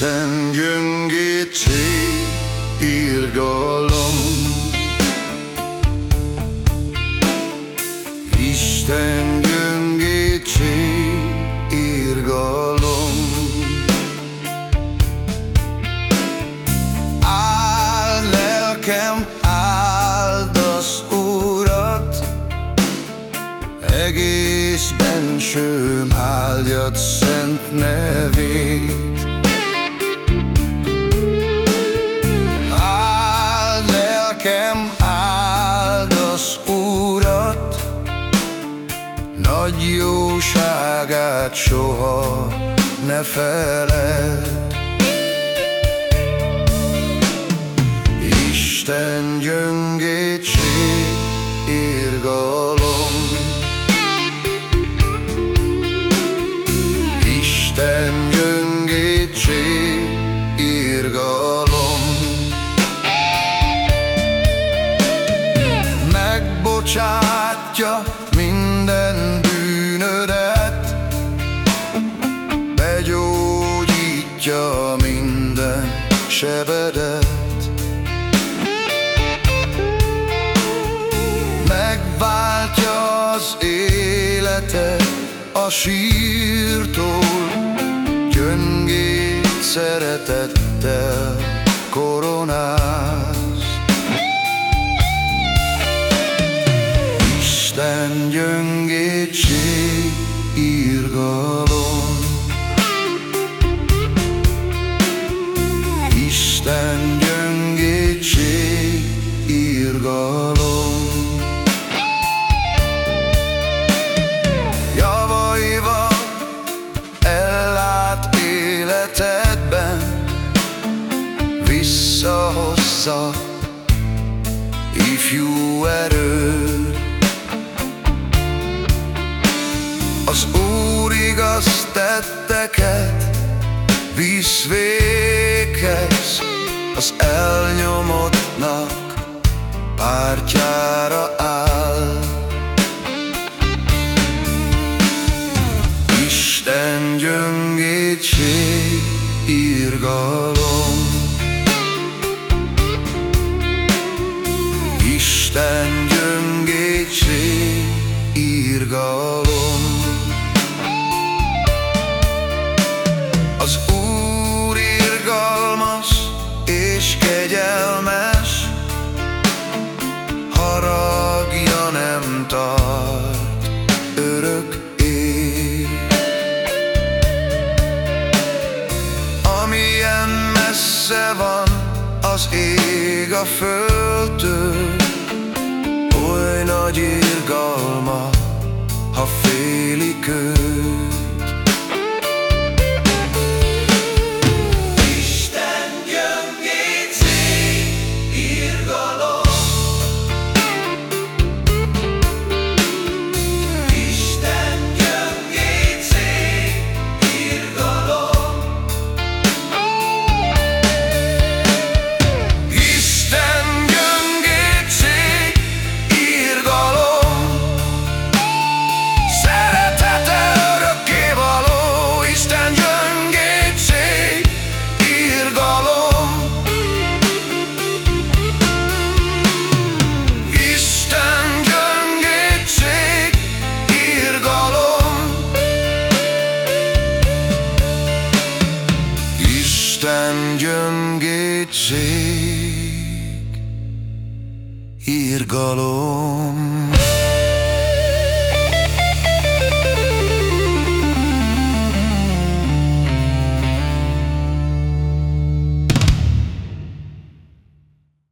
Isten gyöngétség, irgalom. Isten gyöngétség, irgalom. Bensőm áldjad szent nevét nagy jóságát soha ne feled. Isten gyöngétség, irgalom Megbocsátja minden bűnödet. Begyógyítja minden sebedet. Megváltja az életet a sírtól Gyöngét szeretettel írgalom Isten gyöngétség, írgalom. Javaival ellát életedben Visszahozza ifjú erőt. Az tetteket visz véghez Az elnyomottnak pártjára áll. Isten gyöngétség, írgalom. Isten gyöngétség, írgalom tart örök ég. Amilyen messze van az ég a földtől, oly nagy irgalma, gyöngétség, írgalom